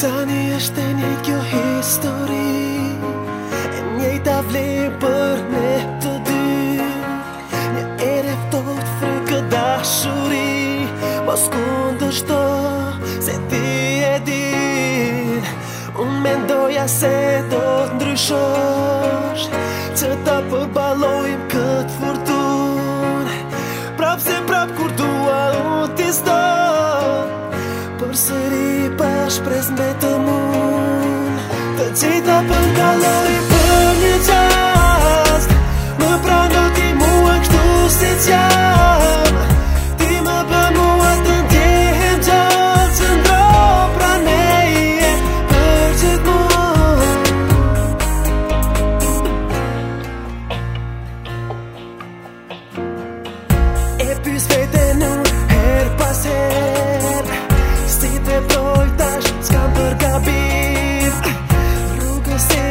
Tani është e një kjo histori E njëta vle për ne të dy Një ere fëtot fre këda shuri Mos kundë shto se ti e din Unë mendoja se do të ndryshosh Që ta përbaloj Shpres me të mund Të qita për kalorit Habib. You can say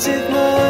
zit me